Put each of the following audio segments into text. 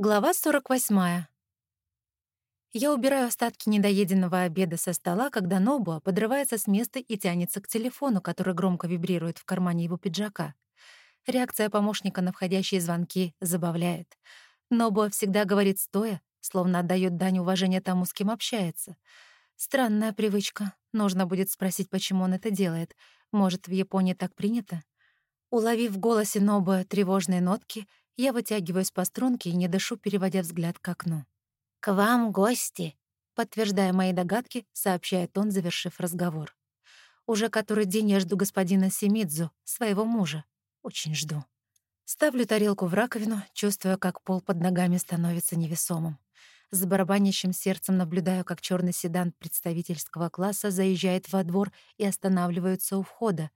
Глава 48. Я убираю остатки недоеденного обеда со стола, когда Нобуа подрывается с места и тянется к телефону, который громко вибрирует в кармане его пиджака. Реакция помощника на входящие звонки забавляет. Нобуа всегда говорит стоя, словно отдает дань уважения тому, с кем общается. Странная привычка. Нужно будет спросить, почему он это делает. Может, в Японии так принято? Уловив в голосе Нобуа тревожные нотки, я вытягиваюсь по струнке и не дышу, переводя взгляд к окну. «К вам гости», — подтверждая мои догадки, сообщает он, завершив разговор. «Уже который день я жду господина Семидзу, своего мужа. Очень жду». Ставлю тарелку в раковину, чувствуя, как пол под ногами становится невесомым. С барабанящим сердцем наблюдаю, как черный седан представительского класса заезжает во двор и останавливается у входа.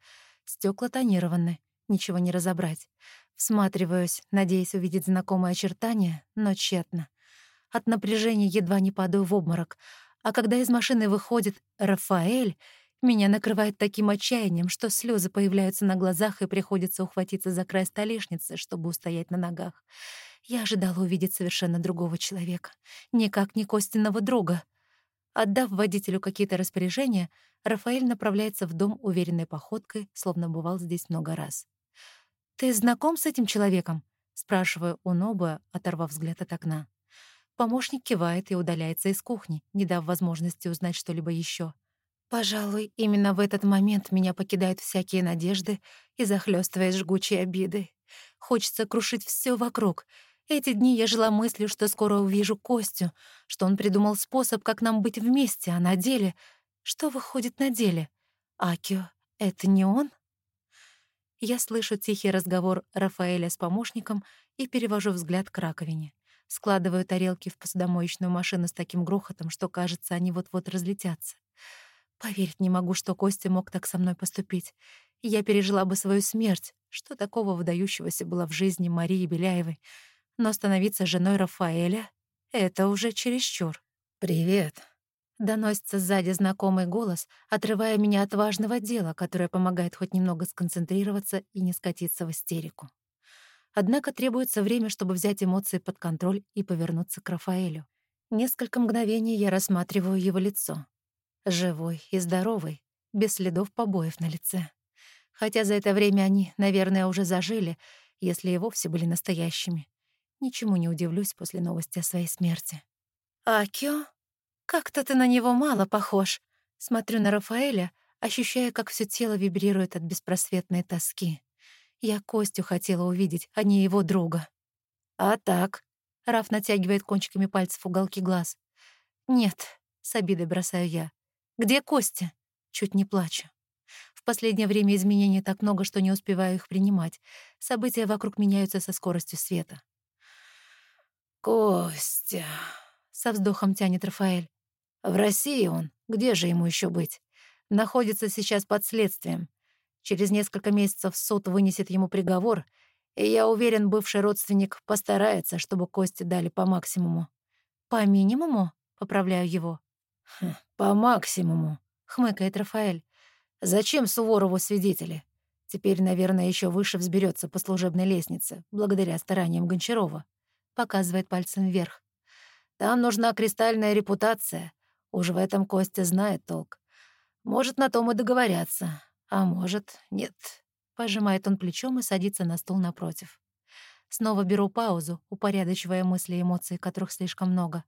Стекла тонированы, ничего не разобрать. Всматриваюсь, надеясь увидеть знакомые очертания, но тщетно. От напряжения едва не падаю в обморок, а когда из машины выходит Рафаэль, меня накрывает таким отчаянием, что слезы появляются на глазах и приходится ухватиться за край столешницы, чтобы устоять на ногах. Я ожидала увидеть совершенно другого человека, никак не Костиного друга. Отдав водителю какие-то распоряжения, Рафаэль направляется в дом уверенной походкой, словно бывал здесь много раз. «Ты знаком с этим человеком?» — спрашиваю у Ноба, оторвав взгляд от окна. Помощник кивает и удаляется из кухни, не дав возможности узнать что-либо еще. Пожалуй, именно в этот момент меня покидают всякие надежды и захлёстывает жгучей обидой. Хочется крушить все вокруг. Эти дни я жила мыслью, что скоро увижу Костю, что он придумал способ, как нам быть вместе, а на деле... Что выходит на деле? Акио — это не он? Я слышу тихий разговор Рафаэля с помощником и перевожу взгляд к раковине. Складываю тарелки в посудомоечную машину с таким грохотом, что, кажется, они вот-вот разлетятся. Поверить не могу, что Костя мог так со мной поступить. Я пережила бы свою смерть. Что такого выдающегося было в жизни Марии Беляевой? Но становиться женой Рафаэля — это уже чересчур. «Привет», Доносится сзади знакомый голос, отрывая меня от важного дела, которое помогает хоть немного сконцентрироваться и не скатиться в истерику. Однако требуется время, чтобы взять эмоции под контроль и повернуться к Рафаэлю. Несколько мгновений я рассматриваю его лицо. Живой и здоровый, без следов побоев на лице. Хотя за это время они, наверное, уже зажили, если и вовсе были настоящими. Ничему не удивлюсь после новости о своей смерти. «Акио?» «Как-то ты на него мало похож». Смотрю на Рафаэля, ощущая, как все тело вибрирует от беспросветной тоски. Я Костю хотела увидеть, а не его друга. «А так?» — Раф натягивает кончиками пальцев уголки глаз. «Нет», — с обидой бросаю я. «Где Костя?» Чуть не плачу. В последнее время изменений так много, что не успеваю их принимать. События вокруг меняются со скоростью света. «Костя», — со вздохом тянет Рафаэль. В России он, где же ему еще быть? Находится сейчас под следствием. Через несколько месяцев суд вынесет ему приговор, и я уверен, бывший родственник постарается, чтобы кости дали по максимуму. «По минимуму?» — поправляю его. Хм, «По максимуму», — хмыкает Рафаэль. «Зачем Суворову свидетели? Теперь, наверное, еще выше взберется по служебной лестнице, благодаря стараниям Гончарова», — показывает пальцем вверх. «Там нужна кристальная репутация, Уж в этом Костя знает толк. Может, на том и договорятся, а может, нет. Пожимает он плечом и садится на стул напротив. Снова беру паузу, упорядочивая мысли и эмоции, которых слишком много.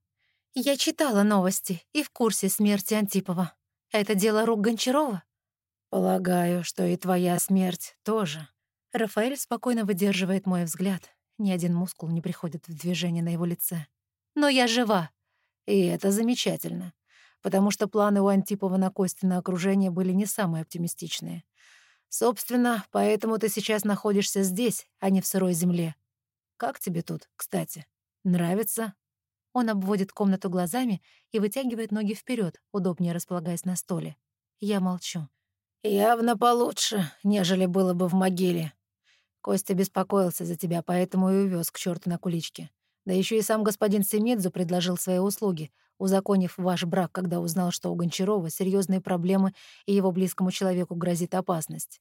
Я читала новости и в курсе смерти Антипова. Это дело рук Гончарова? Полагаю, что и твоя смерть тоже. Рафаэль спокойно выдерживает мой взгляд. Ни один мускул не приходит в движение на его лице. Но я жива. И это замечательно потому что планы у Антипова на Костина окружение были не самые оптимистичные. Собственно, поэтому ты сейчас находишься здесь, а не в сырой земле. Как тебе тут, кстати? Нравится?» Он обводит комнату глазами и вытягивает ноги вперед, удобнее располагаясь на столе. Я молчу. «Явно получше, нежели было бы в могиле. Костя беспокоился за тебя, поэтому и увез к черту на куличке. Да еще и сам господин Семидзу предложил свои услуги, узаконив ваш брак, когда узнал, что у Гончарова серьезные проблемы и его близкому человеку грозит опасность.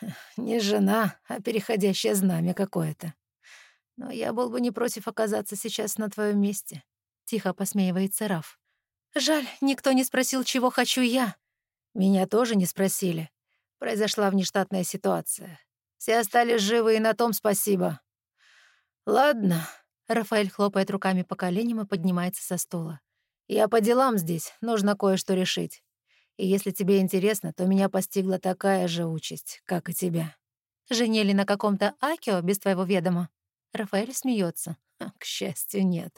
Не жена, а переходящее знамя какое-то. Но я был бы не против оказаться сейчас на твоем месте. Тихо посмеивается Раф. Жаль, никто не спросил, чего хочу я. Меня тоже не спросили. Произошла внештатная ситуация. Все остались живы, и на том спасибо. Ладно. Рафаэль хлопает руками по коленям и поднимается со стула. Я по делам здесь, нужно кое-что решить. И если тебе интересно, то меня постигла такая же участь, как и тебя. Женили на каком-то Акио без твоего ведома? Рафаэль смеется. К счастью, нет.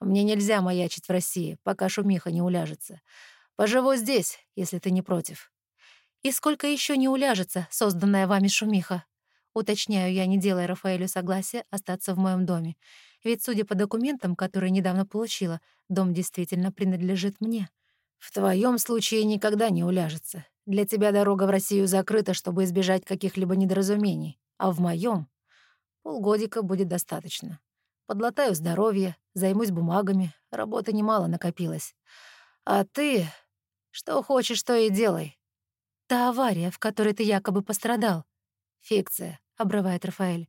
Мне нельзя маячить в России, пока шумиха не уляжется. Поживу здесь, если ты не против. И сколько еще не уляжется созданная вами шумиха? Уточняю я, не делая Рафаэлю согласия остаться в моем доме. Ведь, судя по документам, которые недавно получила, дом действительно принадлежит мне. В твоем случае никогда не уляжется. Для тебя дорога в Россию закрыта, чтобы избежать каких-либо недоразумений. А в моем полгодика будет достаточно. Подлатаю здоровье, займусь бумагами, работы немало накопилось. А ты... Что хочешь, то и делай. Та авария, в которой ты якобы пострадал. Фикция, — обрывает Рафаэль.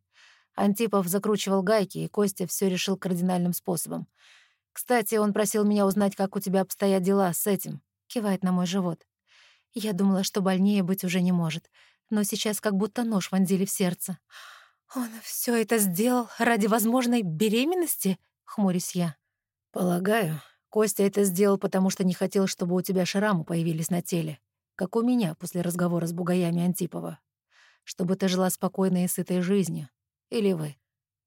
Антипов закручивал гайки, и Костя все решил кардинальным способом. «Кстати, он просил меня узнать, как у тебя обстоят дела с этим», — кивает на мой живот. Я думала, что больнее быть уже не может, но сейчас как будто нож вонзили в сердце. «Он все это сделал ради возможной беременности?» — хмурюсь я. «Полагаю, Костя это сделал, потому что не хотел, чтобы у тебя шрамы появились на теле, как у меня после разговора с бугаями Антипова. Чтобы ты жила спокойной и сытой жизнью. Или вы.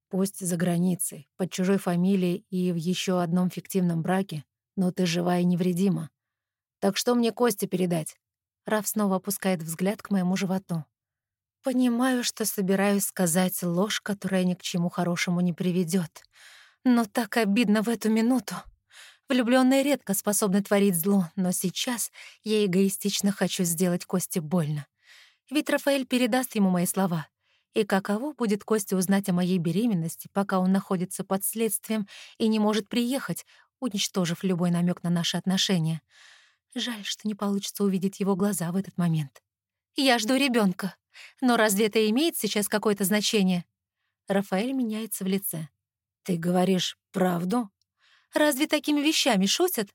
Пусть за границей, под чужой фамилией и в еще одном фиктивном браке, но ты жива и невредима. Так что мне Косте передать?» Раф снова опускает взгляд к моему животу. Понимаю, что собираюсь сказать ложь, которая ни к чему хорошему не приведет. Но так обидно в эту минуту. Влюбленные редко способны творить зло, но сейчас я эгоистично хочу сделать Косте больно. Ведь Рафаэль передаст ему мои слова. И каково будет Косте узнать о моей беременности, пока он находится под следствием и не может приехать, уничтожив любой намек на наши отношения. Жаль, что не получится увидеть его глаза в этот момент. «Я жду ребенка. Но разве это имеет сейчас какое-то значение?» Рафаэль меняется в лице. «Ты говоришь правду?» «Разве такими вещами шутят?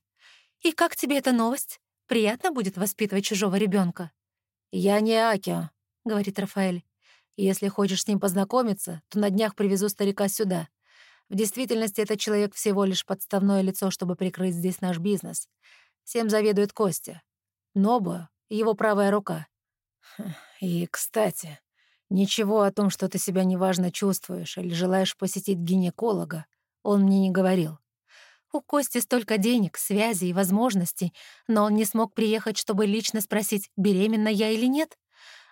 И как тебе эта новость? Приятно будет воспитывать чужого ребенка. «Я не Акио», — говорит Рафаэль. «Если хочешь с ним познакомиться, то на днях привезу старика сюда. В действительности этот человек всего лишь подставное лицо, чтобы прикрыть здесь наш бизнес. Всем заведует Костя. Нобу — его правая рука. И, кстати, ничего о том, что ты себя неважно чувствуешь или желаешь посетить гинеколога, он мне не говорил. У Кости столько денег, связей и возможностей, но он не смог приехать, чтобы лично спросить, беременна я или нет.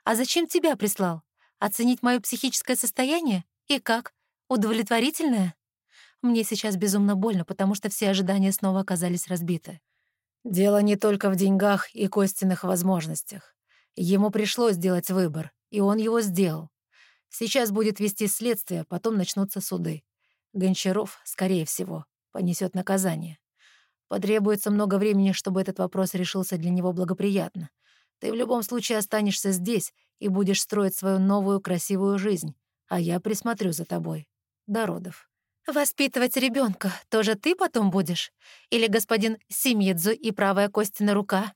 А зачем тебя прислал? Оценить мое психическое состояние? И как? Удовлетворительное? Мне сейчас безумно больно, потому что все ожидания снова оказались разбиты. Дело не только в деньгах и Костиных возможностях. Ему пришлось сделать выбор, и он его сделал. Сейчас будет вести следствие, потом начнутся суды. Гончаров, скорее всего, понесет наказание. Потребуется много времени, чтобы этот вопрос решился для него благоприятно. Ты в любом случае останешься здесь и будешь строить свою новую красивую жизнь, а я присмотрю за тобой. До родов. «Воспитывать ребенка тоже ты потом будешь? Или господин Симидзу и правая Костина рука?»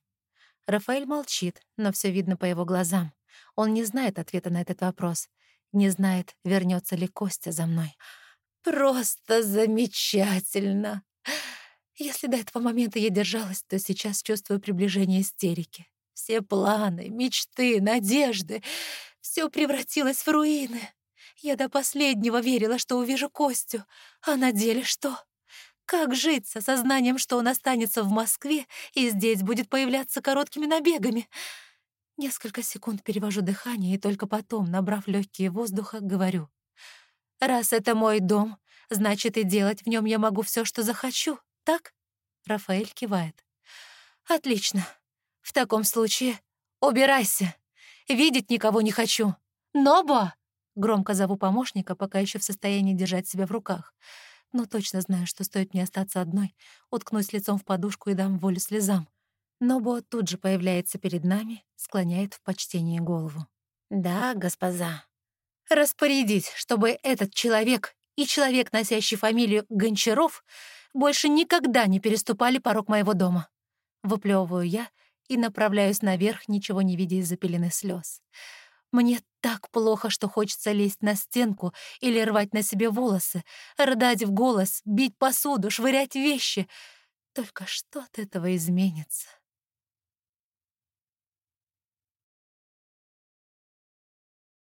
Рафаэль молчит, но все видно по его глазам. Он не знает ответа на этот вопрос. Не знает, вернется ли Костя за мной. «Просто замечательно!» Если до этого момента я держалась, то сейчас чувствую приближение истерики. Все планы, мечты, надежды — все превратилось в руины. Я до последнего верила, что увижу Костю, а на деле что? Как жить с осознанием, что он останется в Москве и здесь будет появляться короткими набегами? Несколько секунд перевожу дыхание и только потом, набрав легкие воздуха, говорю. «Раз это мой дом, значит, и делать в нем я могу все, что захочу, так?» Рафаэль кивает. «Отлично. В таком случае убирайся. Видеть никого не хочу. Нобо!» Громко зову помощника, пока еще в состоянии держать себя в руках но точно знаю, что стоит мне остаться одной, уткнусь лицом в подушку и дам волю слезам. Нобо тут же появляется перед нами, склоняет в почтении голову. «Да, госпожа. Распорядить, чтобы этот человек и человек, носящий фамилию Гончаров, больше никогда не переступали порог моего дома. Выплевываю я и направляюсь наверх, ничего не видя из-за пелены слез. Мне так плохо, что хочется лезть на стенку или рвать на себе волосы, рыдать в голос, бить посуду, швырять вещи. Только что от этого изменится?